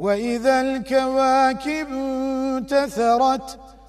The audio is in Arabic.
وإذا الكواكب انتثرت